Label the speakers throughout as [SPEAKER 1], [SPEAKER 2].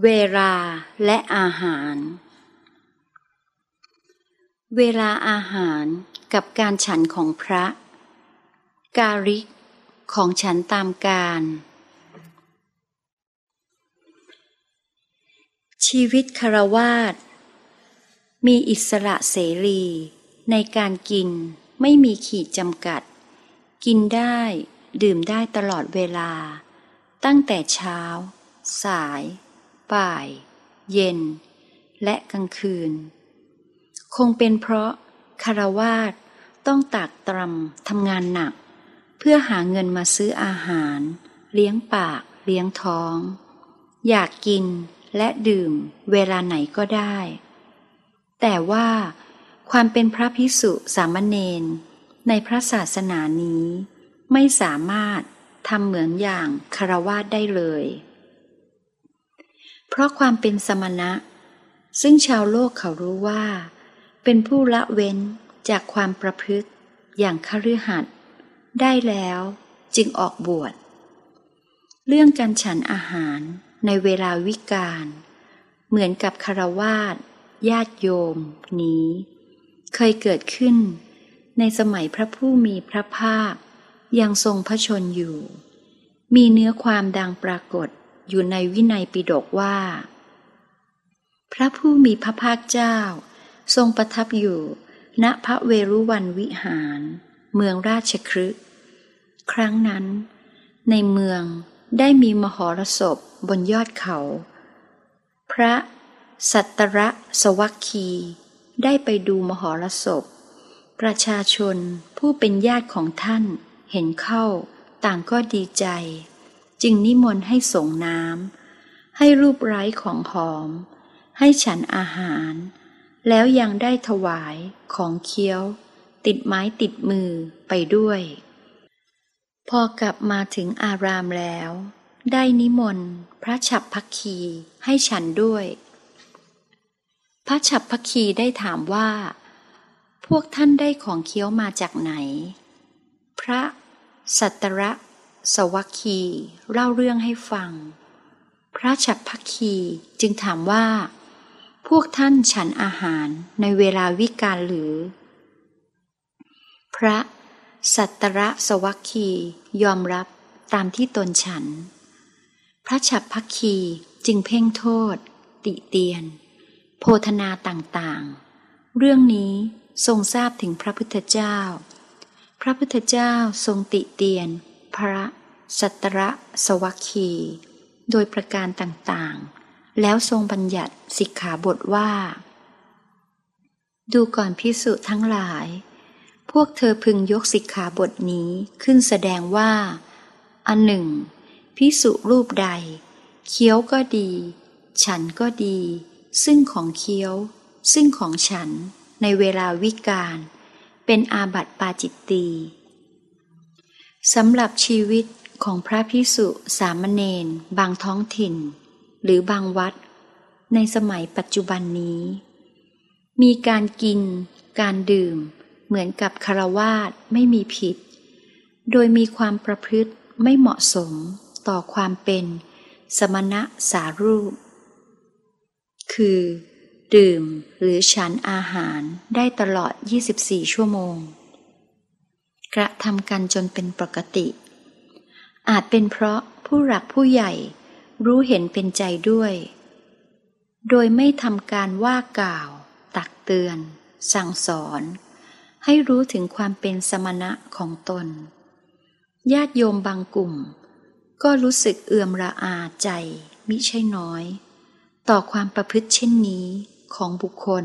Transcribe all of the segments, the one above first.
[SPEAKER 1] เวลาและอาหาร เวลาอาหารกับการฉันของพระ การิกของฉันตามการ ชีวิตคารวาสมีอิสระเสรีในการกินไม่มีขีดจำกัด กินได้ดื่มได้ตลอดเวลา ตั้งแต่เช้า สาย บ่าย เย็น และกลางคืน คงเป็นเพราะคารวาสต้องตากตรำทำงานหนัก เพื่อหาเงินมาซื้ออาหาร เลี้ยงปากเลี้ยงท้อง อยากกินและดื่มเวลาไหนก็ได้ แต่ว่าความเป็นพระพิสุสามเณรในพระศาสนานี้ ไม่สามารถทำเหมือนอย่างคารวาสได้เลย เพราะความเป็นสมณะ ซึ่งชาวโลกเขารู้ว่า เป็นผู้ละเว้นจากความประพฤติอย่างคฤหัสถ์ได้แล้วจึงออกบวช เรื่องการฉันอาหารในเวลาวิกาลเหมือนกับคารวาสญาติโยม นี้ เคยเกิดขึ้น ในสมัยพระผู้มีพระภาคยังทรงพระชนอยู่ มีเนื้อความดังปรากฏ อยู่ในวินัยปิฎกว่า พระผู้มีพระภาคเจ้า ทรงประทับอยู่ ณพระเวรุวันวิหาร เมืองราชครึครั้งนั้น ในเมืองได้มีมหรสพบนยอดเขา พระสัตระสวัคคี ได้ไปดูมหรสพ ประชาชนผู้เป็นญาติของท่านเห็นเข้าต่างก็ดีใจ จึงนิมนต์ให้ส่งน้ำให้รูปไร้ของหอม ให้ฉันอาหาร แล้วยังได้ถวายของเคี้ยว ติดไม้ติดมือไปด้วย พอกลับมาถึงอารามแล้ว ได้นิมนต์พระฉับพักคีให้ฉันด้วย พระฉับพักคีได้ถามว่า พวกท่านได้ของเคี้ยวมาจากไหน พระสัตระ สวัคคีเล่าเรื่องให้ฟัง พระฉับพักคีจึงถามว่า พวกท่านฉันอาหารในเวลาวิกาลหรือ พระสัตระสวัคคียอมรับตามที่ตนฉัน พระฉับพักคีจึงเพ่งโทษ ติเตียน โพธนาต่างๆ เรื่องนี้ทรงทราบถึงพระพุทธเจ้า พระพุทธเจ้าทรงติเตียน พระสัตระสวัคคี โดยประการต่างๆ แล้วทรงบัญญัติสิกขาบทว่า ดูก่อนพิสุทั้งหลาย พวกเธอพึงยกสิกขาบทนี้ขึ้นแสดงว่า อันหนึ่ง พิสุรูปใด เคี้ยวก็ดี ฉันก็ดี ซึ่งของเคี้ยว ซึ่งของฉันในเวลาวิกาลเป็นอาบัติปาจิตตี สำหรับชีวิตของพระพิสุสามเณรบางท้องถิ่น หรือบางวัด ในสมัยปัจจุบันนี้ มีการกิน การดื่ม เหมือนกับคารวาสไม่มีผิด โดยมีความประพฤติไม่เหมาะสมต่อความเป็นสมณะสารูป คือ ดื่มหรือฉันอาหารได้ตลอด 24 ชั่วโมง กระทำกันจนเป็นปกติ อาจเป็นเพราะผู้หลักผู้ใหญ่รู้เห็นเป็นใจด้วย โดยไม่ทำการว่ากล่าว ตักเตือน สั่งสอน ให้รู้ถึงความเป็นสมณะของตน ญาติโยมบางกลุ่ม ก็รู้สึกเอื่อมระอาใจมิใช่น้อย ต่อความประพฤติเช่นนี้ของบุคคล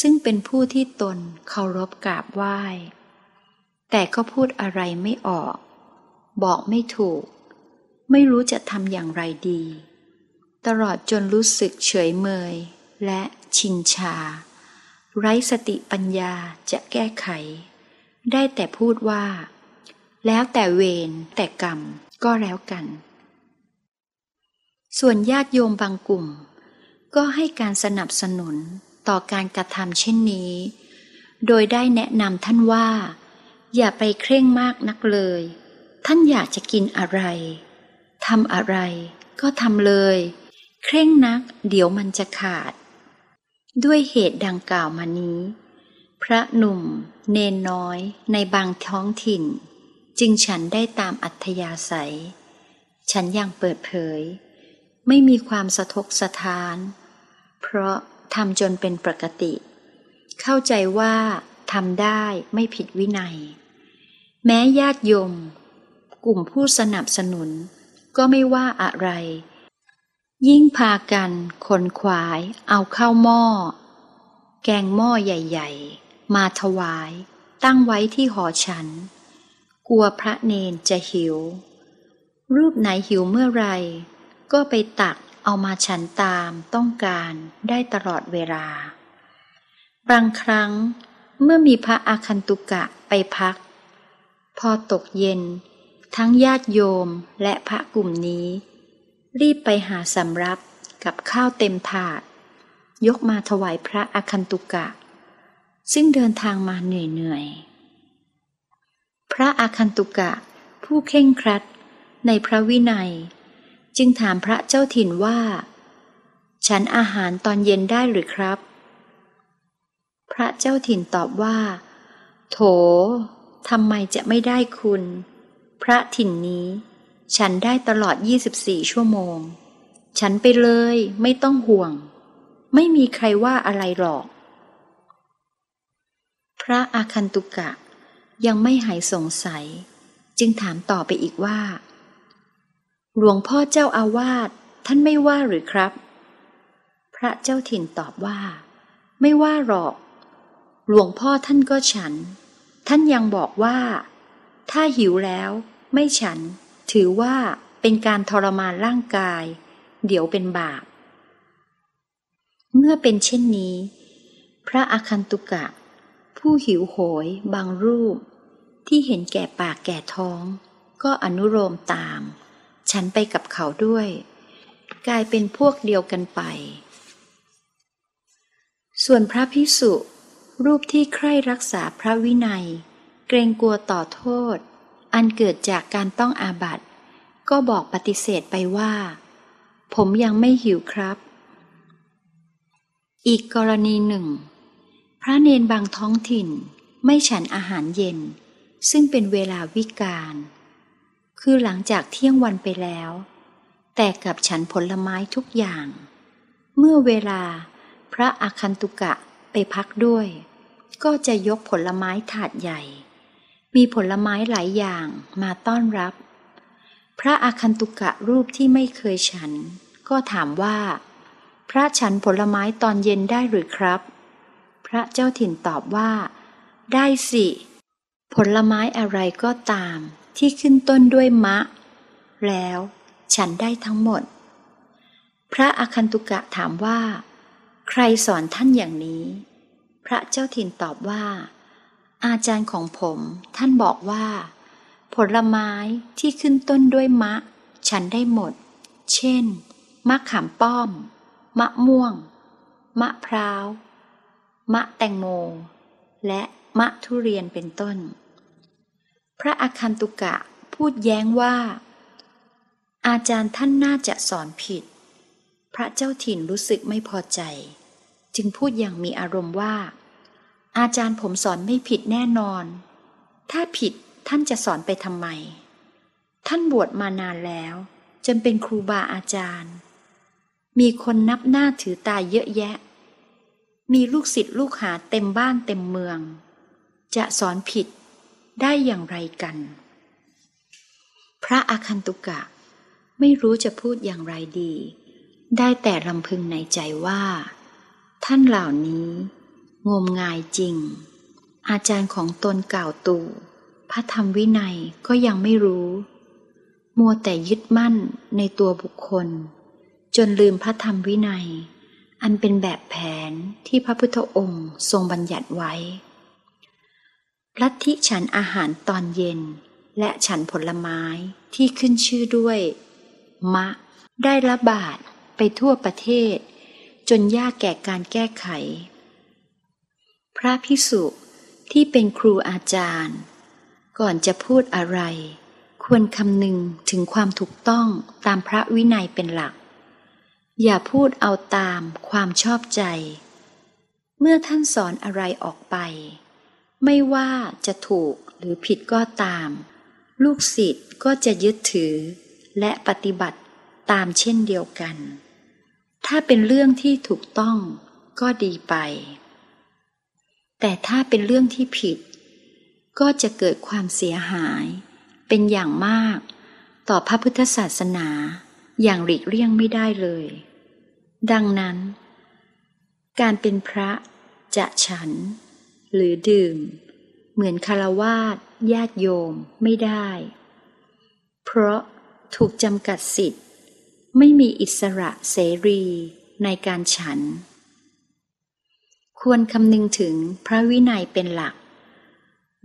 [SPEAKER 1] ซึ่งเป็นผู้ที่ตนเคารพกราบไหว้ แต่ก็พูดอะไรไม่ออก บอกไม่ถูก ไม่รู้จะทำอย่างไรดี ตลอดจนรู้สึกเฉยเมย และชินชา ไร้สติปัญญาจะแก้ไข ได้แต่พูดว่า แล้วแต่เวรแต่กรรมก็แล้วกัน ส่วนญาติโยมบางกลุ่ม ก็ให้การสนับสนุนต่อการกระทำเช่นนี้ โดยได้แนะนำท่านว่า อย่าไปเคร่งมากนักเลย ท่านอยากจะกินอะไรทำอะไร ก็ทำเลย เคร่งนัก เดี๋ยวมันจะขาด ด้วยเหตุดังกล่าวมานี้ พระหนุ่ม เนนน้อยในบางท้องถิ่น จึงฉันได้ตามอัธยาศัย ฉันอย่างเปิดเผย ไม่มีความสะทกสะท้าน เพราะทำจนเป็นปกติ เข้าใจว่า ทำได้ไม่ผิดวินัย แม้ญาติโยม กลุ่มผู้สนับสนุน ก็ไม่ว่าอะไร ยิ่งพากันขนขวายเอาเข้าวหม้อ แกงหม้อใหญ่ ๆ มาถวายตั้งไว้ที่หอฉัน กลัวพระเนนจะหิว รูปไหนหิวเมื่อไร ก็ไปตักเอามาฉันตามต้องการได้ตลอดเวลา บางครั้ง เมื่อมีพระอาคันตุกะไปพัก พอตกเย็น ทั้งญาติโยมและพระกลุ่มนี้ รีบไปหาสำรับกับข้าวเต็มถาด ยกมาถวายพระอาคันตุกะ ซึ่งเดินทางมาเหนื่อยๆ พระอาคันตุกะผู้เข่งครัดในพระวินัย จึงถามพระเจ้าถิ่นว่า ฉันอาหารตอนเย็นได้หรือครับ พระเจ้าถิ่นตอบว่า โถทำไมจะไม่ได้คุณ พระถิ่นนี้ ฉันได้ตลอด 24 ชั่วโมง ฉันไปเลยไม่ต้องห่วง ไม่มีใครว่าอะไรหรอก พระอาคันตุกะยังไม่หายสงสัย จึงถามต่อไปอีกว่า หลวงพ่อเจ้าอาวาสท่านไม่ว่าหรือครับ พระเจ้าถิ่นตอบว่า ไม่ว่าหรอก หลวงพ่อท่านก็ฉัน ท่านยังบอกว่า ถ้าหิวแล้วไม่ฉัน ถือว่าเป็นการทรมานร่างกาย เดี๋ยวเป็นบาป เมื่อเป็นเช่นนี้ พระอาคันตุกะ ผู้หิวโหยบางรูป ที่เห็นแก่ปากแก่ท้อง ก็อนุโลมตาม ฉันไปกับเขาด้วย กลายเป็นพวกเดียวกันไป ส่วนพระพิสุ รูปที่ใคร่รักษาพระวินัย เกรงกลัวต่อโทษ อันเกิดจากการต้องอาบัติ ก็บอกปฏิเสธไปว่า ผมยังไม่หิวครับ อีกกรณีหนึ่ง พระเนนบางท้องถิ่นไม่ฉันอาหารเย็น ซึ่งเป็นเวลาวิกาลคือหลังจากเที่ยงวันไปแล้ว แต่กับฉันผลไม้ทุกอย่าง เมื่อเวลาพระอาคันตุกะไปพักด้วย ก็จะยกผลไม้ถาดใหญ่ มีผลไม้หลายอย่างมาต้อนรับ พระอาคันตุกะรูปที่ไม่เคยฉัน ก็ถามว่า พระฉันผลไม้ตอนเย็นได้หรือครับ พระเจ้าถิ่นตอบว่า ได้สิ ผลไม้อะไรก็ตาม ที่ขึ้นต้นด้วยมะ แล้วฉันได้ทั้งหมด พระอาคันตุกะถามว่า ใครสอนท่านอย่างนี้ ระเจ้าถิ่นตอบว่า อาจารย์ของผมท่านบอกว่า ผลไม้ที่ขึ้นต้นด้วยมะ ฉันได้หมด เช่น มะขามป้อม มะม่วง มะพร้าว มะแตงโม และมะทุเรียนเป็นต้น พระอาคันตุกะพูดแย้งว่า อาจารย์ท่านน่าจะสอนผิด พระเจ้าถิ่นรู้สึกไม่พอใจ จึงพูดอย่างมีอารมณ์ว่า อาจารย์ผมสอนไม่ผิดแน่นอน ถ้าผิดท่านจะสอนไปทำไม ท่านบวชมานานแล้ว จนเป็นครูบาอาจารย์ มีคนนับหน้าถือตาเยอะแยะ มีลูกศิษย์ลูกหาเต็มบ้านเต็มเมือง จะสอนผิดได้อย่างไรกัน พระอาคันตุกะ ไม่รู้จะพูดอย่างไรดี ได้แต่ลำพึงในใจว่า ท่านเหล่านี้ งมงายจริง อาจารย์ของตนกล่าวตู่พระธรรมวินัยก็ยังไม่รู้ มัวแต่ยึดมั่นในตัวบุคคล จนลืมพระธรรมวินัย อันเป็นแบบแผนที่พระพุทธองค์ทรงบัญญัติไว้ ลัทธิฉันอาหารตอนเย็นและฉันผลไม้ที่ขึ้นชื่อด้วย มะ ได้ระบาดไปทั่วประเทศ จนยากแก่การแก้ไข พระพิสุที่เป็นครูอาจารย์ ก่อนจะพูดอะไร ควรคำนึงถึงความถูกต้องตามพระวินัยเป็นหลัก อย่าพูดเอาตามความชอบใจ เมื่อท่านสอนอะไรออกไป ไม่ว่าจะถูกหรือผิดก็ตาม ลูกศิษย์ก็จะยึดถือและปฏิบัติตามเช่นเดียวกัน ถ้าเป็นเรื่องที่ถูกต้องก็ดีไป แต่ถ้าเป็นเรื่องที่ผิด ก็จะเกิดความเสียหาย เป็นอย่างมาก ต่อพระพุทธศาสนา อย่างหลีกเลี่ยงไม่ได้เลย ดังนั้น การเป็นพระจะฉัน หรือดื่ม เหมือนคารวาสญาติโยมไม่ได้ เพราะถูกจำกัดสิทธิ์ ไม่มีอิสระเสรีในการฉัน ควรคำนึงถึงพระวินัยเป็นหลัก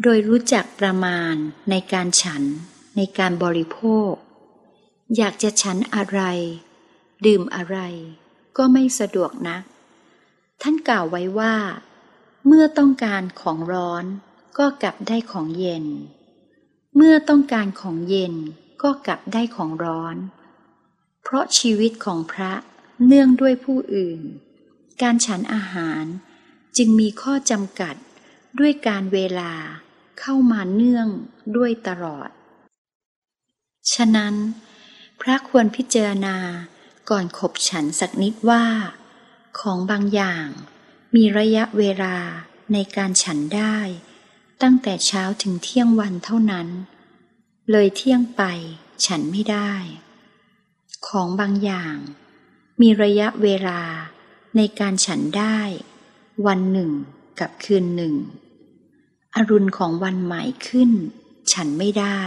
[SPEAKER 1] โดยรู้จักประมาณในการฉันในการบริโภค อยากจะฉันอะไร ดื่มอะไร ก็ไม่สะดวกนัก ท่านกล่าวไว้ว่า เมื่อต้องการของร้อนก็กลับได้ของเย็น เมื่อต้องการของเย็นก็กลับได้ของร้อน เพราะชีวิตของพระเนื่องด้วยผู้อื่น การฉันอาหาร จึงมีข้อจำกัดด้วยการเวลาเข้ามาเนื่องด้วยตลอด ฉะนั้น พระควรพิจารณาก่อนขบฉันสักนิดว่า ของบางอย่างมีระยะเวลาในการฉันได้ ตั้งแต่เช้าถึงเที่ยงวันเท่านั้น เลยเที่ยงไปฉันไม่ได้ ของบางอย่าง มีระยะเวลาในการฉันได้ วันหนึ่งกับคืนหนึ่ง อรุณของวันใหม่ขึ้น ฉันไม่ได้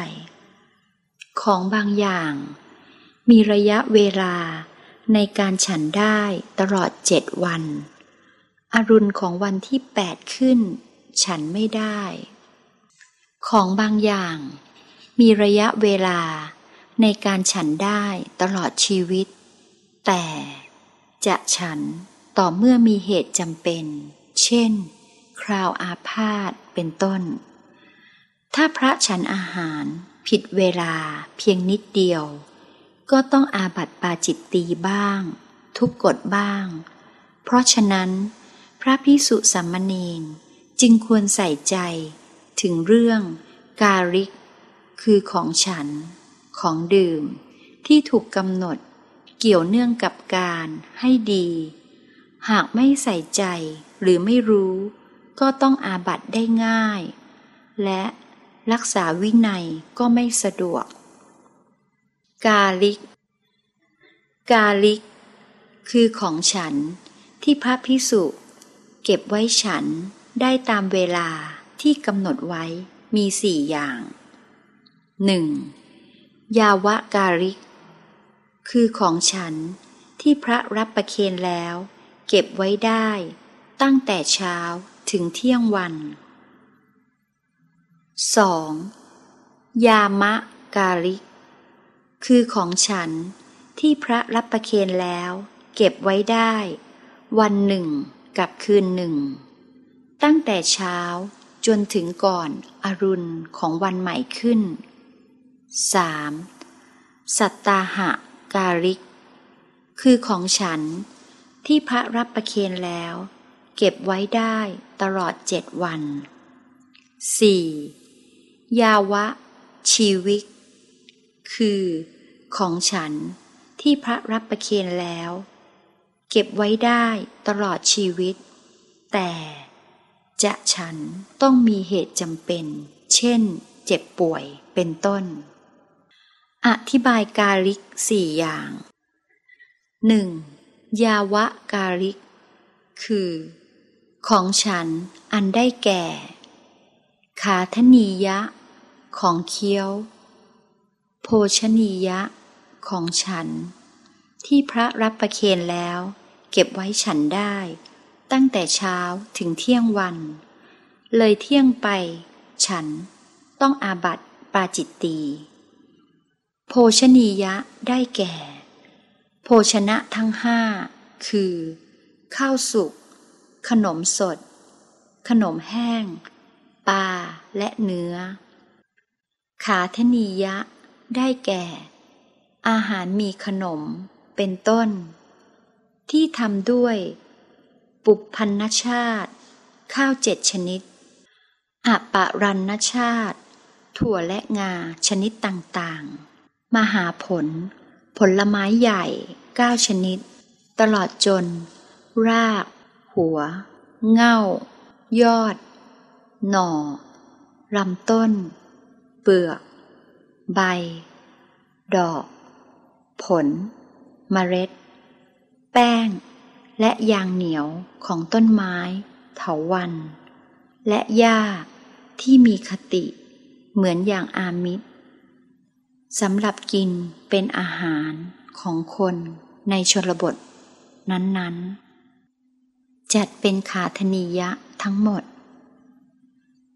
[SPEAKER 1] ของบางอย่าง มีระยะเวลาในการฉันได้ตลอดเจ็ดวัน อรุณของวันที่แปดขึ้น ฉันไม่ได้ ของบางอย่าง มีระยะเวลาในการฉันได้ตลอดชีวิต แต่จะฉัน ต่อเมื่อมีเหตุจำเป็น เช่น คราวอาพาธเป็นต้น ถ้าพระฉันอาหารผิดเวลาเพียงนิดเดียว ก็ต้องอาบัติปาจิตตีบ้าง ทุกกฎบ้าง เพราะฉะนั้น พระพิสุสัมมเนนจึงควรใส่ใจ ถึงเรื่องการิก คือของฉัน ของดื่ม ที่ถูกกำหนด เกี่ยวเนื่องกับการให้ดี หากไม่ใส่ใจหรือไม่รู้ ก็ต้องอาบัตได้ง่าย และรักษาวินัยก็ไม่สะดวก กาลิก กาลิก คือของฉันที่พระพิสุเก็บไว้ฉันได้ตามเวลาที่กำหนดไว้มีสี่อย่างหนึ่งยาวะกาลิก คือของฉันที่พระรับประเคนแล้ว เก็บไว้ได้ ตั้งแต่เช้าถึงเที่ยงวัน 2. ยามะกาลิก คือของฉันที่พระรับประเคนแล้ว เก็บไว้ได้ วันหนึ่งกับคืนหนึ่ง ตั้งแต่เช้าจนถึงก่อนอรุณของวันใหม่ขึ้น 3. สัตตาหะกาลิก คือของฉัน ที่พระรับประเคนแล้ว เก็บไว้ได้ตลอดเจ็ดวัน 4. ยาวะ ชีวิก คือ ของฉันที่พระรับประเคนแล้ว เก็บไว้ได้ตลอดชีวิต แต่จะฉันต้องมีเหตุจำเป็น เช่น เจ็บป่วยเป็นต้น อธิบายกาลิกสี่อย่าง 1. ยาวะกาลิก คือ ของฉันอันได้แก่ ขาทนียะ ของเคี้ยว โภชนียะ ของฉัน ที่พระรับประเคนแล้ว เก็บไว้ฉันได้ ตั้งแต่เช้าถึงเที่ยงวัน เลยเที่ยงไป ฉันต้องอาบัติปาจิตตีโภชนียะได้แก่ ภชนะทั้งห้าคือ ข้าวสุก ขนมสด ขนมแห้ง ปลาและเนื้อ ขาทนียะ ได้แก่ อาหารมีขนมเป็นต้น ที่ทำด้วย ปุพพันนชาติ ข้าวเจ็ดชนิดอปะรันนชาติ ถั่วและงาชนิดต่างๆ มหาผล ผลไม้ใหญ่เก้าชนิด ตลอดจน ราก หัว เง่า ยอด หน่อลำต้น เปลือก ใบ ดอก ผล เมล็ด แป้ง และยางเหนียวของต้นไม้ เถาวัน และหญ้าที่มีคติ เหมือนอย่างอามิตร สำหรับกินเป็นอาหารของคนในชนบท นั้นๆ จัดเป็นขาธนียะทั้งหมด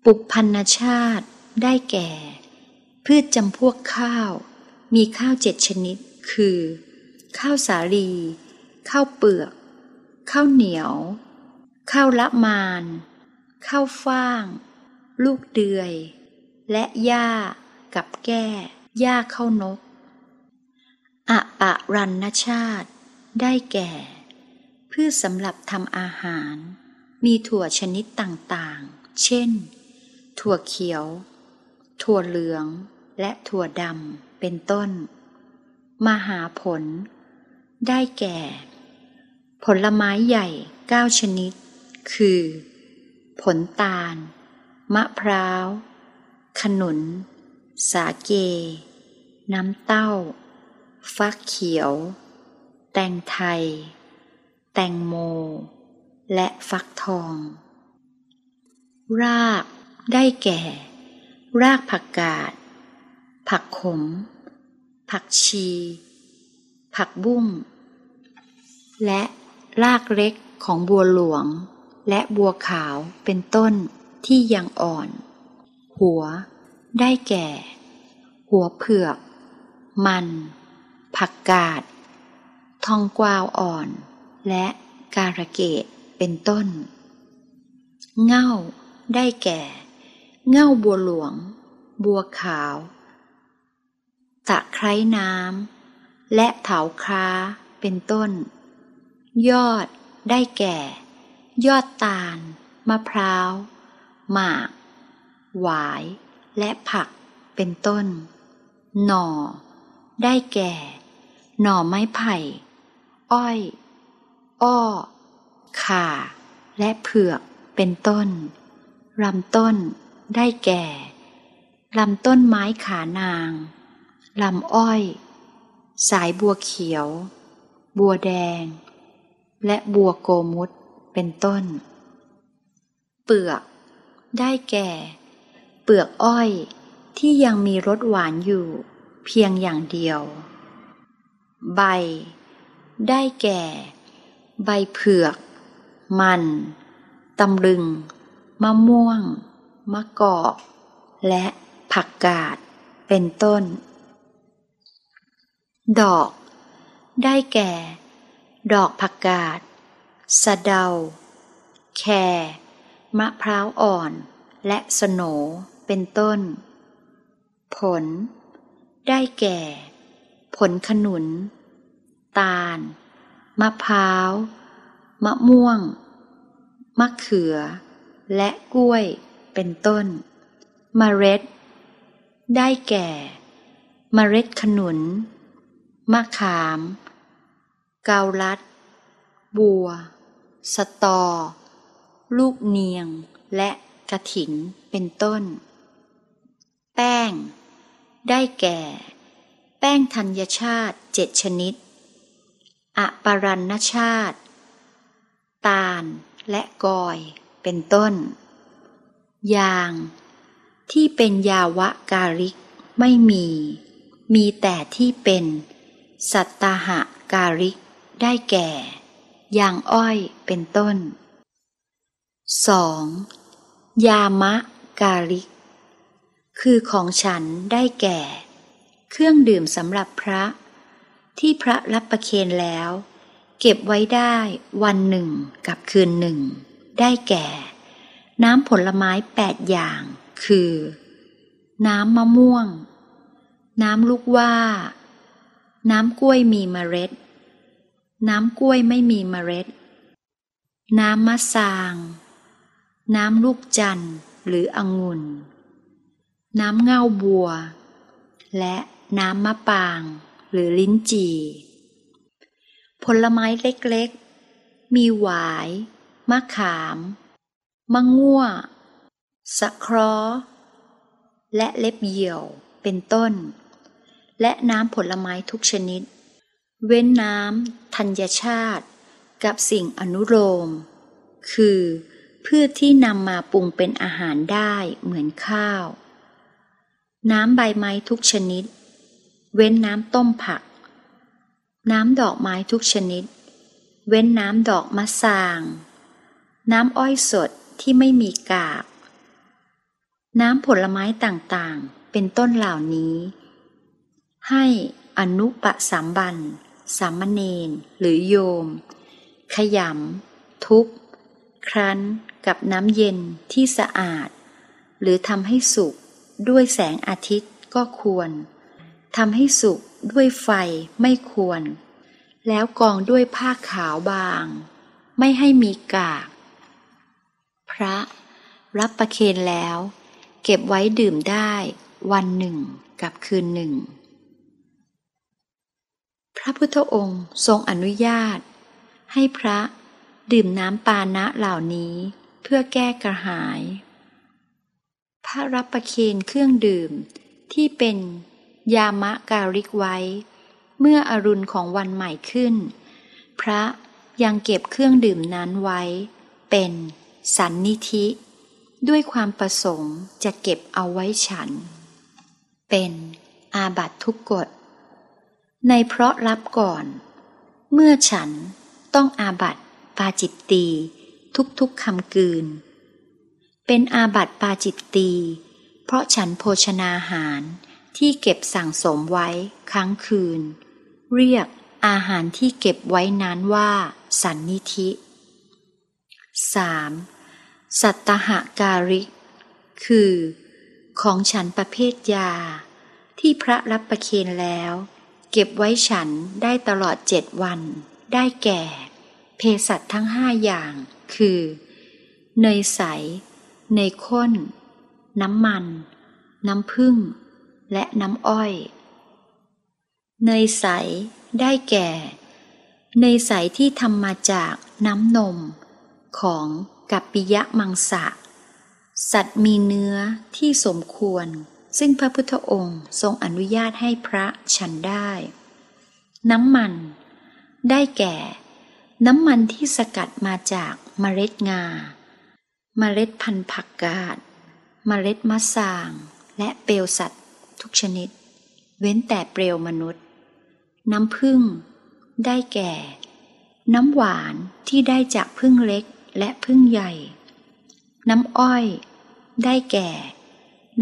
[SPEAKER 1] ปุพันธชาติได้แก่ พืชจำพวกข้าว มีข้าวเจ็ดชนิด คือ ข้าวสาลี ข้าวเปลือก ข้าวเหนียว ข้าวละมาน ข้าวฟ่าง ลูกเดือย และหญ้ากับแก้ หญ้าเข้านกอะปะรันนชาติ ได้แก่ พืชสำหรับทำอาหาร มีถั่วชนิดต่างๆ เช่น ถั่วเขียว ถั่วเหลือง และถั่วดำ เป็นต้น มหาผล ได้แก่ ผลไม้ใหญ่เก้าชนิด คือ ผลตาล มะพร้าว ขนุน สาเก น้ำเต้า ฟักเขียว แตงไทย แตงโม และฟักทอง รากได้แก่ รากผักกาด ผักขม ผักชี ผักบุ้ง และรากเล็กของบัวหลวง และบัวขาวเป็นต้นที่ยังอ่อน หัว ได้แก่ หัวเผือก มัน ผักกาด ทองกวาวอ่อน และการะเกดเป็นต้น เง่า ได้แก่ เง่าบัวหลวง บัวขาว ตะไคร้น้ำ และเถาคร้า เป็นต้น ยอด ได้แก่ ยอดตาล มะพร้าว หมาก หวาย และผักเป็นต้น หน่อ ได้แก่ หน่อไม้ไผ่ อ้อย อ้อ ข่า และเผือกเป็นต้นลำต้น ได้แก่ลำต้นไม้ขานางลำอ้อย สายบัวเขียว บัวแดง และบัวโกมุตเป็นต้น เปลือก ได้แก่ เปลือกอ้อยที่ยังมีรสหวานอยู่ เพียงอย่างเดียว ใบ ได้แก่ ใบเผือก มันตำลึง มะม่วง มะกอก และผักกาด เป็นต้น ดอก ได้แก่ ดอกผักกาด สะเดา แครมะพร้าวอ่อน และสโน เป็นต้น ผล ได้แก่ ผลขนุน ตาล มะพร้าว มะม่วง มะเขือ และกล้วย เป็นต้นมเมล็ด ได้แก่ เมล็ดขนุน มะขาม เกาลัด บัว สตอ ลูกเนียง และกระถิน เป็นต้น แป้ง ได้แก่ แป้งธัญชาติเจ็ดชนิด อปรันนชาติ ตาลและกอย เป็นต้น ยาง ที่เป็นยาวะการิกไม่มี มีแต่ที่เป็น สัตตาหะการิก ได้แก่ ยางอ้อยเป็นต้น 2. ยามะการิก คือของฉันได้แก่ เครื่องดื่มสำหรับพระ ที่พระรับประเคนแล้ว เก็บไว้ได้วันหนึ่งกับคืนหนึ่ง ได้แก่ น้ำผลไม้แปดอย่าง คือ น้ำมะม่วง น้ำลูกว่า น้ำกล้วยมีเมล็ด น้ำกล้วยไม่มีเมล็ด น้ำมะสาง น้ำลูกจันทร์หรือองุ่น น้ำเง่าบัว และน้ำมะปาง หรือลิ้นจี่ ผลไม้เล็กๆ มีหวาย มะขาม มะง่วสะคราะห์และเล็บเหยี่ยว เป็นต้น และน้ำผลไม้ทุกชนิด เว้นน้ำธัญชาติ กับสิ่งอนุโลม คือพืชที่นำมาปรุงเป็นอาหารได้เหมือนข้าว น้ำใบไม้ทุกชนิด เว้นน้ำต้มผัก น้ำดอกไม้ทุกชนิด เว้นน้ำดอกมะสาง น้ำอ้อยสดที่ไม่มีกาก น้ำผลไม้ต่างๆ เป็นต้นเหล่านี้ ให้อนุปสัมบัน สามเณรหรือโยม ขยำ ทุบ ครั้นกับน้ำเย็นที่สะอาด หรือทำให้สุก ด้วยแสงอาทิตย์ก็ควรทำให้สุกด้วยไฟไม่ควร แล้วกองด้วยผ้าขาวบาง ไม่ให้มีกาก พระ รับประเคนแล้ว เก็บไว้ดื่มได้วันหนึ่งกับคืนหนึ่ง พระพุทธองค์ทรงอนุญาต ให้พระดื่มน้ำปานะเหล่านี้เพื่อแก้กระหาย ระรับประเคนเครื่องดื่ม ที่เป็นยามะการิกไว้ เมื่ออรุณของวันใหม่ขึ้น พระยังเก็บเครื่องดื่มนั้นไว้ เป็นสันนิธิ ด้วยความประสงค์จะเก็บเอาไว้ฉัน เป็นอาบัตทุกกฎ ในเพราะรับก่อน เมื่อฉันต้องอาบัตปาจิตตีทุกๆคำกืน เป็นอาบัตปาจิตตี เพราะฉันโภชนาหารที่เก็บสั่งสมไว้ครั้งคืน เรียกอาหารที่เก็บไว้นั้นว่า สันนิธิ 3. สัตตหการิก คือ ของฉันประเภทยา ที่พระรับประเคนแล้ว เก็บไว้ฉันได้ตลอดเจ็ดวัน ได้แก่ เภสัชทั้งห้าอย่าง คือ เนยใส เนยข้น น้ำมัน น้ำผึ้ง และน้ำอ้อย เนยใสได้แก่ เนยใสที่ทำมาจากน้ำนม ของกัปปิยะมังสะ สัตว์มีเนื้อที่สมควร ซึ่งพระพุทธองค์ทรงอนุญาตให้พระฉันได้ น้ำมัน ได้แก่ น้ำมันที่สกัดมาจากเมล็ดงา เมล็ดพันธุ์ผักกาดเมล็ดมะสาง และเปลวสัตว์ ทุกชนิด เว้นแต่เปลวมนุษย์ น้ำผึ้งได้แก่ น้ำหวานที่ได้จากพึ่งเล็กและพึ่งใหญ่ น้ำอ้อย ได้แก่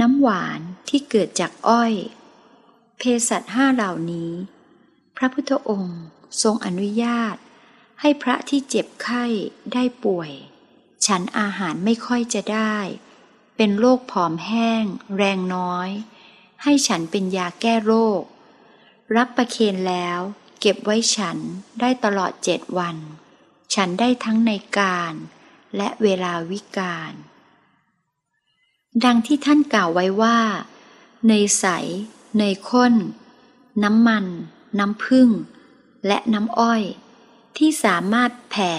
[SPEAKER 1] น้ำหวานที่เกิดจากอ้อย เภสัชห้าเหล่านี้ พระพุทธองค์ทรงอนุญาต ให้พระที่เจ็บไข้ได้ป่วย ฉันอาหารไม่ค่อยจะได้ เป็นโรคผอมแห้ง แรงน้อย ให้ฉันเป็นยาแก้โรค รับประเคนแล้วเก็บไว้ฉันได้ตลอดเจ็ดวัน ฉันได้ทั้งในการและเวลาวิการ ดังที่ท่านกล่าวไว้ว่า เนยใส เนยข้น น้ำมัน น้ำผึ้ง และน้ำอ้อย ที่สามารถแผ่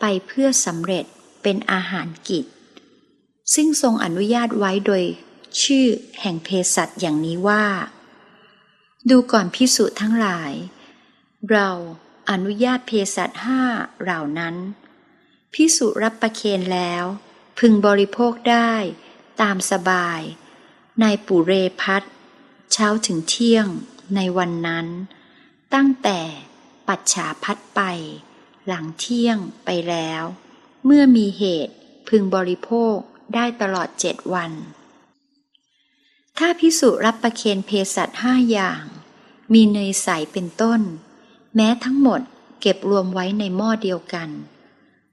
[SPEAKER 1] ไปเพื่อสำเร็จ เป็นอาหารกิจ ซึ่งทรงอนุญาตไว้โดย ชื่อแห่งเภสัชอย่างนี้ว่า ดูก่อนพิสุทั้งหลาย เราอนุญาตเภสัชห้าเหล่านั้นพิสุรับประเคนแล้ว พึงบริโภคได้ตามสบาย ในปุเรพัทเช้าถึงเที่ยงในวันนั้น ตั้งแต่ปัจฉาพัดไป หลังเที่ยงไปแล้ว เมื่อมีเหตุพึงบริโภคได้ตลอดเจ็ดวัน ถ้าพิสุรับประเคนเภสัชห้าอย่าง มีเนยใสเป็นต้น แม้ทั้งหมดเก็บรวมไว้ในหม้อเดียวกัน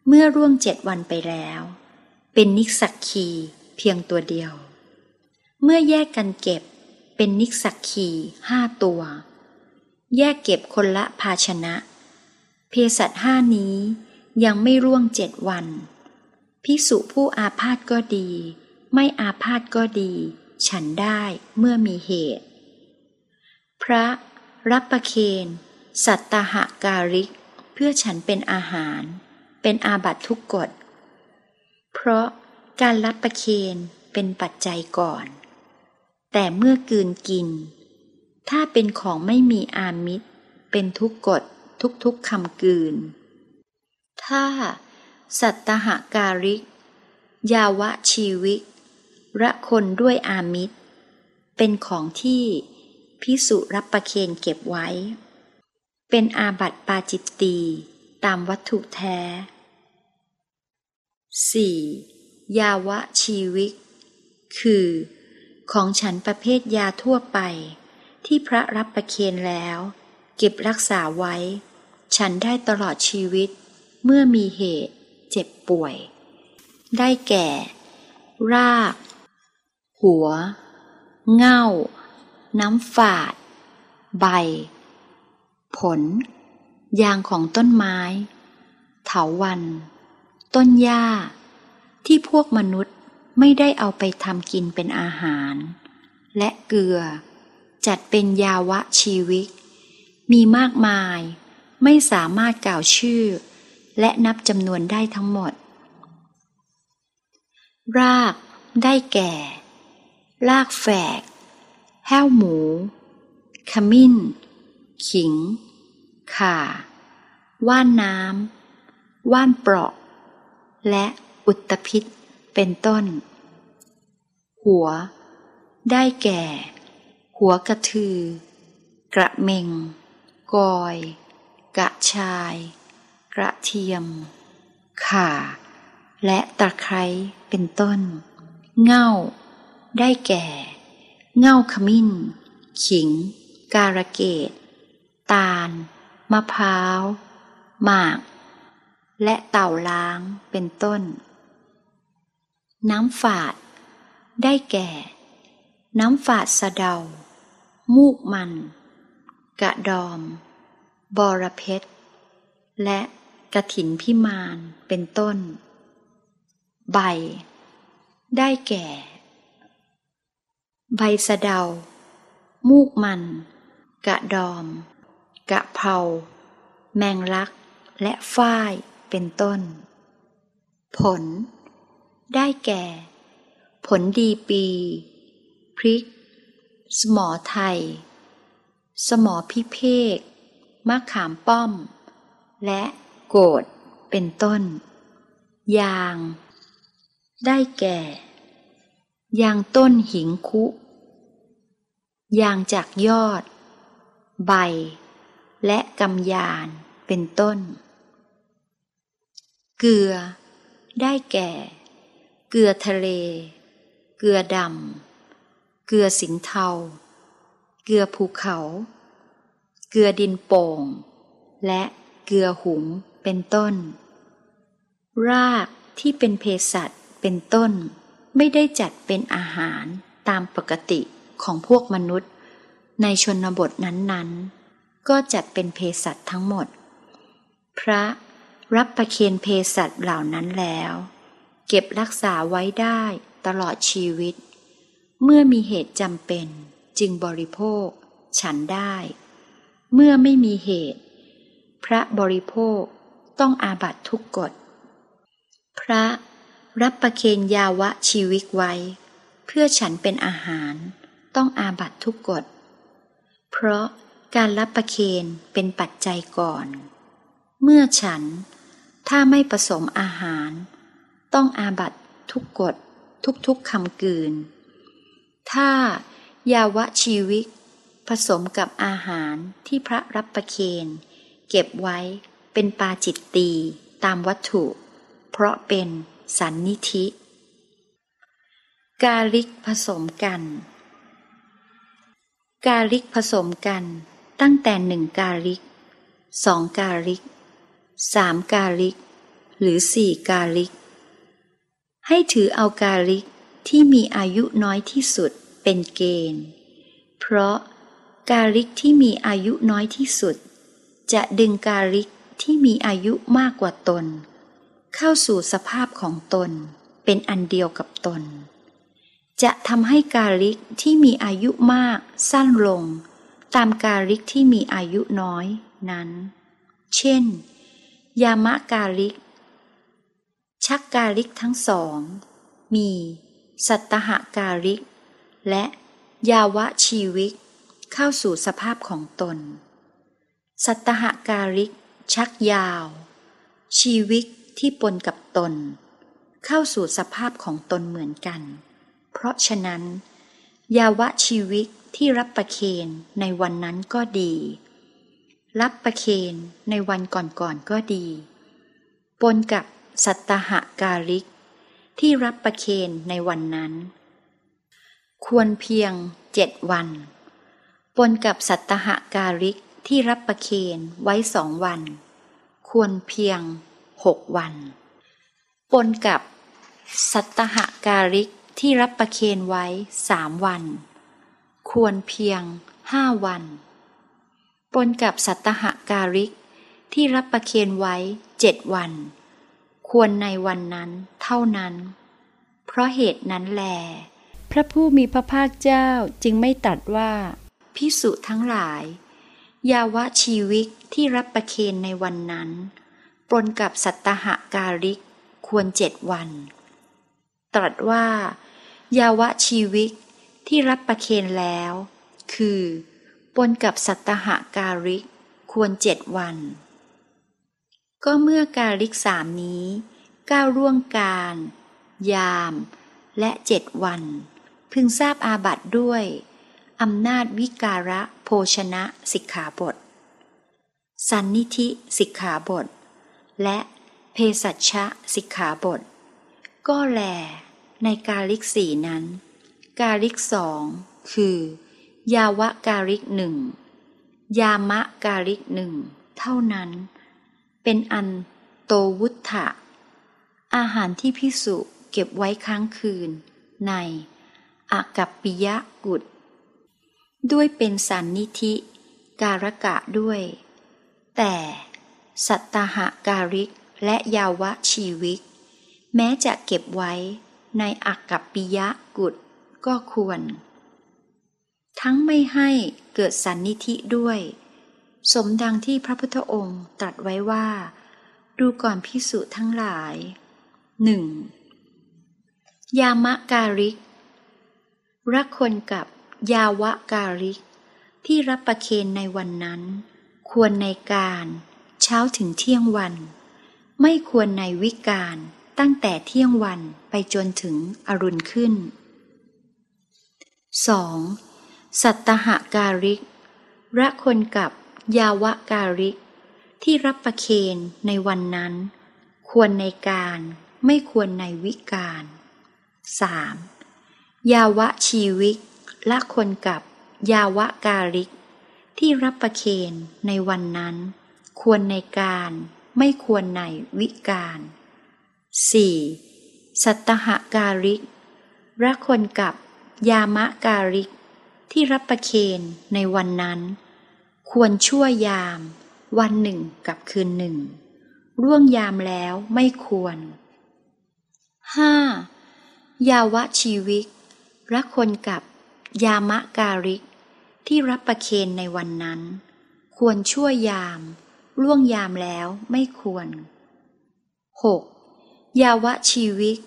[SPEAKER 1] เมื่อร่วงเจ็ดวันไปแล้ว เป็นนิสักคีเพียงตัวเดียว เมื่อแยกกันเก็บเป็นนิสักคีห้าตัว แยกเก็บคนละภาชนะเพสัตห้านี้ ยังไม่ร่วงเจ็ดวันพิสุผู้อาพาธก็ดี ไม่อาพาธก็ดี ฉันได้เมื่อมีเหตุ พระรับประเคนสัตตหะการิก เพื่อฉันเป็นอาหาร เป็นอาบัตทุกกฎ เพราะการรับประเคนเป็นปัจจัยก่อน แต่เมื่อกืนกิน ถ้าเป็นของไม่มีอามิตร เป็นทุกกฎทุกๆคำกืน ถ้า สัตตหการิก ยาวะชีวิกระคนด้วยอามิตร เป็นของที่พิสุรับประเคนเก็บไว้ เป็นอาบัติปาจิตตีตามวัตถุแท้ 4. ยาวะชีวิก คือ ของฉันประเภทยาทั่วไป ที่พระรับประเคนแล้ว เก็บรักษาไว้ ฉันได้ตลอดชีวิต เมื่อมีเหตุเจ็บป่วย ได้แก่ ราก หัว เง่า น้ำฝาด ใบ ผล ยางของต้นไม้ เถาวัน ต้นหญ้า ที่พวกมนุษย์ไม่ได้เอาไปทำกินเป็นอาหาร และเกลือ จัดเป็นยาวะชีวิต มีมากมายไม่สามารถกล่าวชื่อ และนับจำนวนได้ทั้งหมด รากได้แก่ รากแฝก แห้วหมู ขมิ้น ขิง ข่า ว่านน้ำ ว่านเปราะ และอุตพิษเป็นต้น หัว ได้แก่ หัวกระทือ กระเมง กอยกระชาย กระเทียม ข่า และตะไคร้เป็นต้น เง่า ได้แก่ เง่าขมิ้น ขิง การะเกดตาล มะพร้าว หมาก และเต่าล้างเป็นต้น น้ำฝาด ได้แก่ น้ำฝาดสะเดา มูกมัน กระดอม บอระเพ็ดและ กระถินพิมานเป็นต้น ใบ ได้แก่ ใบสะเดา มูกมัน กระดอม กระเพราแมงลัก และฝ้ายเป็นต้น ผล ได้แก่ ผลดีปี พริก สมอไทย สมอพิเภกมะขามป้อม และ โกดเป็นต้น ยาง ได้แก่ ยางต้นหิงคุ ยางจากยอด ใบ และกำยานเป็นต้น เกลือ ได้แก่ เกลือทะเล เกลือดำ เกลือสิงเทา เกลือภูเขา เกลือดินโป่ง และเกลือหุง เป็นต้น รากที่เป็นเภสัชเป็นต้น ไม่ได้จัดเป็นอาหารตามปกติของพวกมนุษย์ ในชนบทนั้นๆ ก็จัดเป็นเภสัชทั้งหมด พระรับประเคนเภสัชเหล่านั้นแล้ว เก็บรักษาไว้ได้ตลอดชีวิต เมื่อมีเหตุจำเป็นจึงบริโภค ฉันได้ เมื่อไม่มีเหตุ พระบริโภค ต้องอาบัตทุกกฎ พระรับประเคนยาวะชีวิตไว้ เพื่อฉันเป็นอาหารต้องอาบัตทุกกฎ เพราะการรับประเคนเป็นปัจจัยก่อน เมื่อฉันถ้าไม่ผสมอาหาร ต้องอาบัตทุกกฎทุกๆคำกืน ถ้ายาวะชีวิตผสมกับอาหารที่พระรับประเคน เก็บไว้ เป็นปาจิตตีตามวัตถุ เพราะเป็นสันนิธิ กาลิกผสมกัน กาลิกผสมกันตั้งแต่หนึ่งกาลิกสองกาลิกสามกาลิก หรือสี่กาลิก ให้ถือเอากาลิกที่มีอายุน้อยที่สุดเป็นเกณฑ์ เพราะกาลิกที่มีอายุน้อยที่สุด จะดึงกาลิก ที่มีอายุมากกว่าตน เข้าสู่สภาพของตน เป็นอันเดียวกับตน จะทำให้กาลิกที่มีอายุมาก สั้นลง ตามกาลิกที่มีอายุน้อยนั้น เช่น ยามะกาลิก ชักกาลิกทั้งสอง มี สัตหกาลิก และยาวะชีวิกเข้าสู่สภาพของตน สัตหกาลิก ชักยาว ชีวิกที่ปนกับตน เข้าสู่สภาพของตนเหมือนกัน เพราะฉะนั้น ยาวะชีวิกที่รับประเคนในวันนั้นก็ดี รับประเคนในวันก่อนๆก็ดี ปนกับสัตหกาลิก ที่รับประเคนในวันนั้น ควรเพียงเจ็ดวัน ปนกับสัตหกาลิก ที่รับประเคนไว้สองวัน ควรเพียงหกวัน ปนกับสัตหกาลิกที่รับประเคนไว้สามวัน ควรเพียงห้าวัน ปนกับสัตหกาลิกที่รับประเคนไว้เจ็ดวัน ควรในวันนั้นเท่านั้น เพราะเหตุนั้นแล พระผู้มีพระภาคเจ้าจึงไม่ตรัสว่า พิสุทั้งหลาย ยาวะชีวิกที่รับประเคนในวันนั้น ปนกับสัตหะกาลิกควรเจ็ดวัน ตรัสว่า ยาวะชีวิกที่รับประเคนแล้ว คือปนกับสัตหะกาลิกควรเจ็ดวัน ก็เมื่อกาลิกสามนี้ก้าวร่วงการ ยาม และเจ็ดวัน พึงทราบอาบัตด้วยอำนาจวิการะ ภชนะสิกขาบท สันนิธิสิกขาบท และเพสัชะสิกขาบท ก็แล ในกาลิกสี่นั้น กาลิกสองคือ ยาวะกาลิกหนึ่งยามะกาลิกหนึ่งเท่านั้น เป็นอันโตวุฒะอาหารที่พิสุเก็บไว้ค้างคืน ในอากัปปิยะกุฏ ด้วยเป็นสันนิธิ การกะด้วย แต่สัตตหะการิกและยาวะชีวิก แม้จะเก็บไว้ในอากัปปิยะกุฏก็ควร ทั้งไม่ให้เกิดสันนิธิด้วย สมดังที่พระพุทธองค์ตรัสไว้ว่า ดูก่อนพิสุทั้งหลายหนึ่งยามะการิกรักคนกับ ยาวะการิก ที่รับประเคนในวันนั้น ควรในการ เช้าถึงเที่ยงวัน ไม่ควรในวิการตั้งแต่เที่ยงวันไปจนถึงอรุณขึ้น 2. สัตตหการิกรักคนกับยาวะการิก ที่รับประเคนในวันนั้น ควรในการไม่ควรในวิการ 3. ยาวะชีวิก ละคนกับยาวะกาลิก ที่รับประเคนในวันนั้น ควรในการไม่ควรในวิการ 4. สัตหการิกละคนกับยามะการิก ที่รับประเคนในวันนั้น ควรชั่วยาม วันหนึ่งกับคืนหนึ่งร่วงยามแล้วไม่ควร 5. ยาวะชีวิกรักคนกับ ยามะการิก ที่รับประเคนในวันนั้น ควรชั่วยาม ล่วงยามแล้วไม่ควร 6. ยาวะชีวิก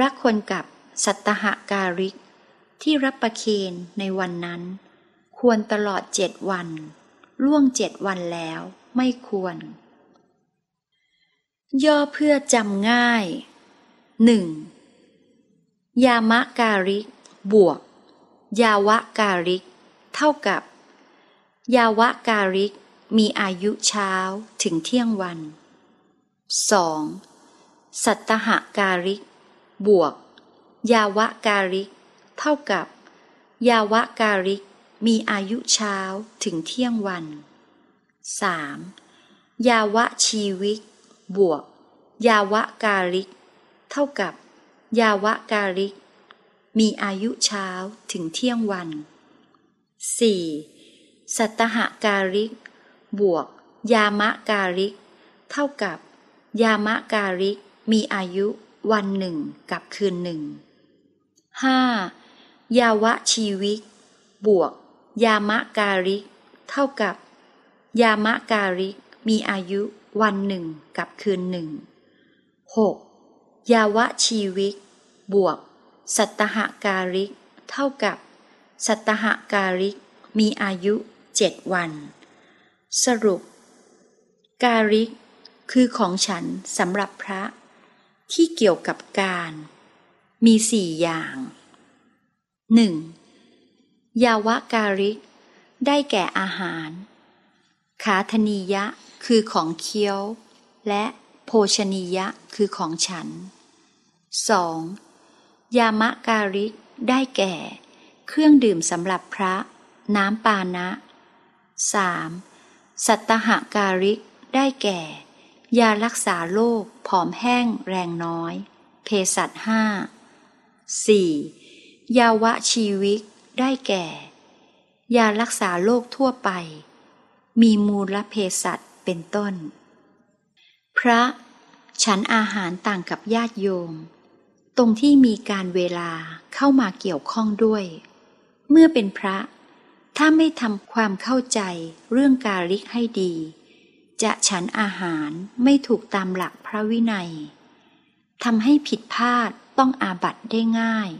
[SPEAKER 1] รักคนกับสัตหการิก ที่รับประเคนในวันนั้น ควรตลอดเจ็ดวัน ล่วงเจ็ดวันแล้วไม่ควร ย่อเพื่อจำง่ายหนึ่งยามะการิก บวก ยาวะการิก เท่ากับ ยาวะการิก มีอายุเช้าถึงเที่ยงวัน 2. สัตตหการิก บวก ยาวะการิก เท่ากับ ยาวะการิก มีอายุเช้าถึงเที่ยงวัน 3. ยาวะชีวิก บวก ยาวะการิก เท่ากับ ยาวะการิก มีอายุเช้าถึงเที่ยงวัน 4. สัตหการิก บวก ยามะการิก เท่ากับ ยามะการิก มีอายุวันหนึ่งกับคืนหนึ่ง 5. ยาวะชีวิก บวก ยามะการิก เท่ากับ ยามะการิก มีอายุวันหนึ่งกับคืนหนึ่ง 6. ยาวะชีวิก บวก สัตหการิก เท่ากับ สัตหการิก มีอายุเจ็ดวัน สรุป การิก คือของฉันสำหรับพระ ที่เกี่ยวกับการ มีสี่อย่าง 1. ยาวะการิก ได้แก่อาหาร ขาธนียะคือของเคี้ยว และโภชนียะคือของฉัน 2. ยามะการิกได้แก่ เครื่องดื่มสำหรับพระ น้ำปานะ 3. สัตหการิกได้แก่ ยารักษาโรคผอมแห้งแรงน้อย เภสัชห้า 4. ยาวะชีวิกได้แก่ ยารักษาโรคทั่วไป มีมูลเภสัชเป็นต้น พระ ฉันอาหารต่างกับญาติโยม ตรงที่มีการเวลาเข้ามาเกี่ยวข้องด้วย เมื่อเป็นพระ ถ้าไม่ทำความเข้าใจเรื่องการลิกให้ดี จะฉันอาหารไม่ถูกตามหลักพระวินัยทำให้ผิดพลาดต้องอาบัตได้ง่าย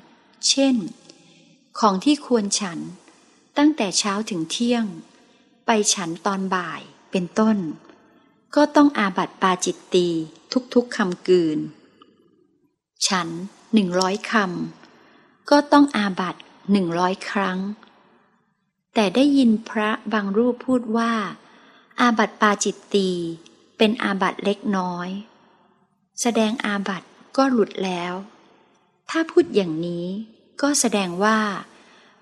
[SPEAKER 1] เช่น ของที่ควรฉันตั้งแต่เช้าถึงเที่ยง ไปฉันตอนบ่ายเป็นต้น ก็ต้องอาบัตปาจิตตีทุกๆคำกืน ฉันหนึ่งร้อยคำก็ต้องอาบัตหนึ่งร้อยครั้ง แต่ได้ยินพระบางรูปพูดว่า อาบัตปาจิตตีเป็นอาบัตเล็กน้อย แสดงอาบัตก็หลุดแล้ว ถ้าพูดอย่างนี้ก็แสดงว่า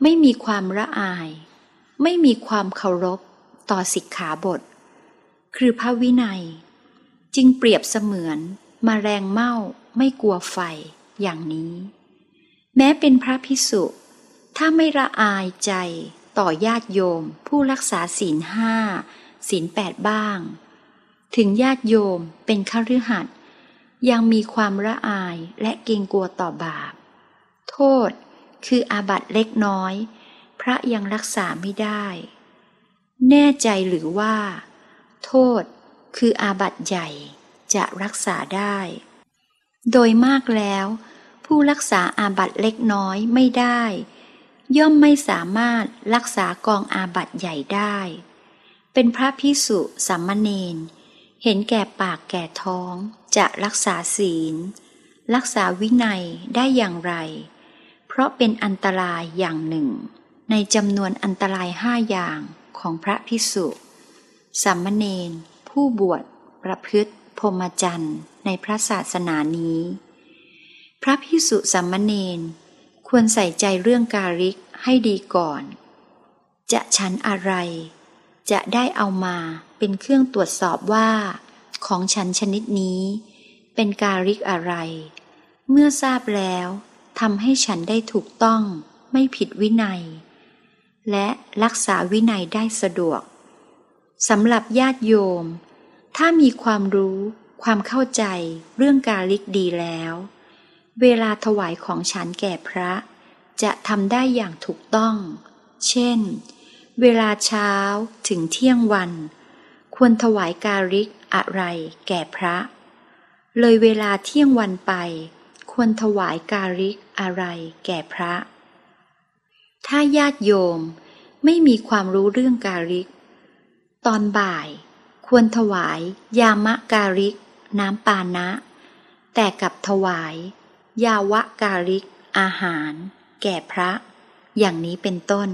[SPEAKER 1] ไม่มีความละอาย ไม่มีความเคารพต่อสิกขาบท คือพระวินัย จึงเปรียบเสมือนมาแรงเม่า ไม่กลัวไฟอย่างนี้ แม้เป็นพระพิสุถ้าไม่ละอายใจต่อญาติโยม ผู้รักษาศีลห้าศีลแปดบ้าง ถึงญาติโยมเป็นขรือหัดยังมีความละอายและเกรงกลัวต่อบาป โทษคืออาบัตเล็กน้อย พระยังรักษาไม่ได้ แน่ใจหรือว่า โทษคืออาบัตใหญ่จะรักษาได้ โดยมากแล้ว ผู้รักษาอาบัตเล็กน้อยไม่ได้ ย่อมไม่สามารถรักษากองอาบัตใหญ่ได้ เป็นพระพิสุสามมเณรเห็นแก่ปากแก่ท้องจะรักษาศีล รักษาวินัยได้อย่างไร เพราะเป็นอันตรายอย่างหนึ่ง ในจำนวนอันตรายห้าอย่างของพระพิสุสามมเณรผู้บวชประพฤติพรหมจรรย์ ในพระศาสนานี้ พระพิสุสามเณรควรใส่ใจเรื่องการิกให้ดีก่อน จะชันอะไร จะได้เอามาเป็นเครื่องตรวจสอบว่า ของฉันชนิดนี้ เป็นการิกอะไร เมื่อทราบแล้วทำให้ฉันได้ถูกต้องไม่ผิดวินัย และรักษาวินัยได้สะดวกสำหรับญาติโยม ถ้ามีความรู้ ความเข้าใจเรื่องการลิกดีแล้ว เวลาถวายของฉันแก่พระ จะทำได้อย่างถูกต้อง เช่น เวลาเช้าถึงเที่ยงวัน ควรถวายการิกอะไรแก่พระ เลยเวลาเที่ยงวันไป ควรถวายการิกอะไรแก่พระ ถ้าญาติโยมไม่มีความรู้เรื่องการิก ตอนบ่ายควรถวายยามะการิก น้ำปานะ แต่กับถวาย ยาวะการิก อาหาร แก่พระ อย่างนี้เป็นต้น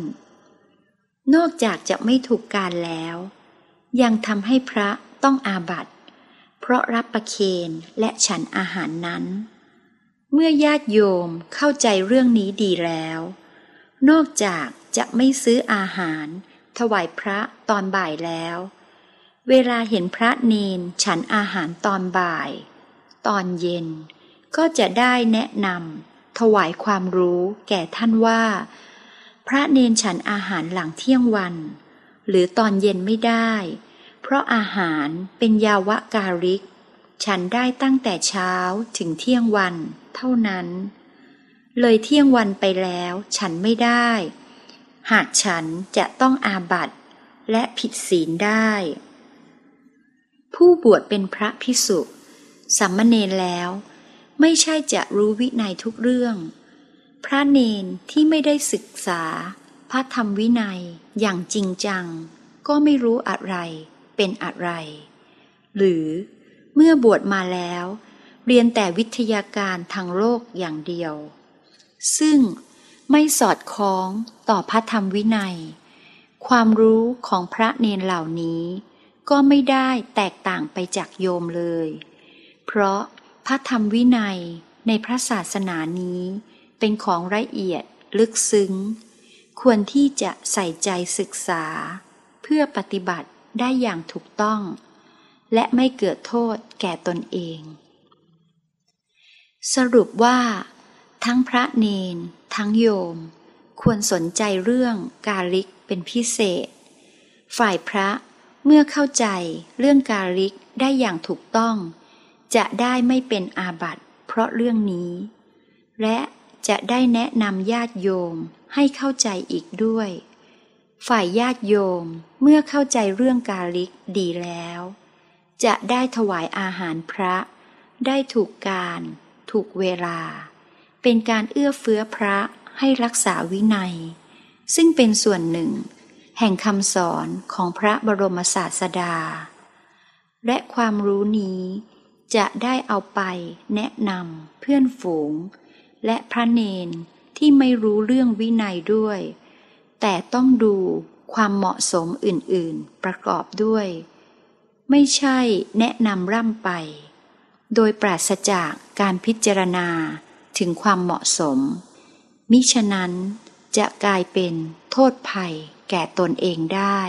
[SPEAKER 1] นอกจากจะไม่ถูกการแล้ว ยังทำให้พระต้องอาบัตเพราะรับประเคนและฉันอาหารนั้น เมื่อญาติโยมเข้าใจเรื่องนี้ดีแล้ว นอกจากจะไม่ซื้ออาหาร ถวายพระตอนบ่ายแล้ว เวลาเห็นพระเนนฉันอาหารตอนบ่าย ตอนเย็น ก็จะได้แนะนำถวายความรู้แก่ท่านว่า พระเนนฉันอาหารหลังเที่ยงวัน หรือตอนเย็นไม่ได้ เพราะอาหารเป็นยาวะการิก ฉันได้ตั้งแต่เช้าถึงเที่ยงวันเท่านั้น เลยเที่ยงวันไปแล้วฉันไม่ได้ หากฉันจะต้องอาบัตและผิดศีลได้ ผู้บวชเป็นพระพิสุสัมมเนรแล้ว ไม่ใช่จะรู้วินัยทุกเรื่อง พระเนนที่ไม่ได้ศึกษา พระธรรมวินัยอย่างจริงจัง ก็ไม่รู้อะไรเป็นอะไร หรือเมื่อบวชมาแล้ว เรียนแต่วิทยาการทางโลกอย่างเดียว ซึ่งไม่สอดคล้องต่อพระธรรมวินัย ความรู้ของพระเนนเหล่านี้ ก็ไม่ได้แตกต่างไปจากโยมเลย เพราะพระธรรมวินัยในพระศาสนานี้ เป็นของละเอียดลึกซึ้ง ควรที่จะใส่ใจศึกษา เพื่อปฏิบัติได้อย่างถูกต้อง และไม่เกิดโทษแก่ตนเอง สรุปว่า ทั้งพระเนน ทั้งโยม ควรสนใจเรื่องกาลิกเป็นพิเศษ ฝ่ายพระ เมื่อเข้าใจเรื่องกาลิกได้อย่างถูกต้อง จะได้ไม่เป็นอาบัติเพราะเรื่องนี้ และจะได้แนะนำญาติโยมให้เข้าใจอีกด้วย ฝ่ายญาติโยมเมื่อเข้าใจเรื่องกาลิกดีแล้ว จะได้ถวายอาหารพระ ได้ถูกการ ถูกเวลา เป็นการเอื้อเฟื้อพระให้รักษาวินัย ซึ่งเป็นส่วนหนึ่ง แห่งคำสอนของพระบรมศาสดา และความรู้นี้จะได้เอาไปแนะนำเพื่อนฝูง และพระเนนที่ไม่รู้เรื่องวินัยด้วย แต่ต้องดูความเหมาะสมอื่นๆ ประกอบด้วย ไม่ใช่แนะนำร่ำไป โดยปราศจากการพิจารณาถึงความเหมาะสม มิฉะนั้นจะกลายเป็นโทษภัย ก่ตนเองได้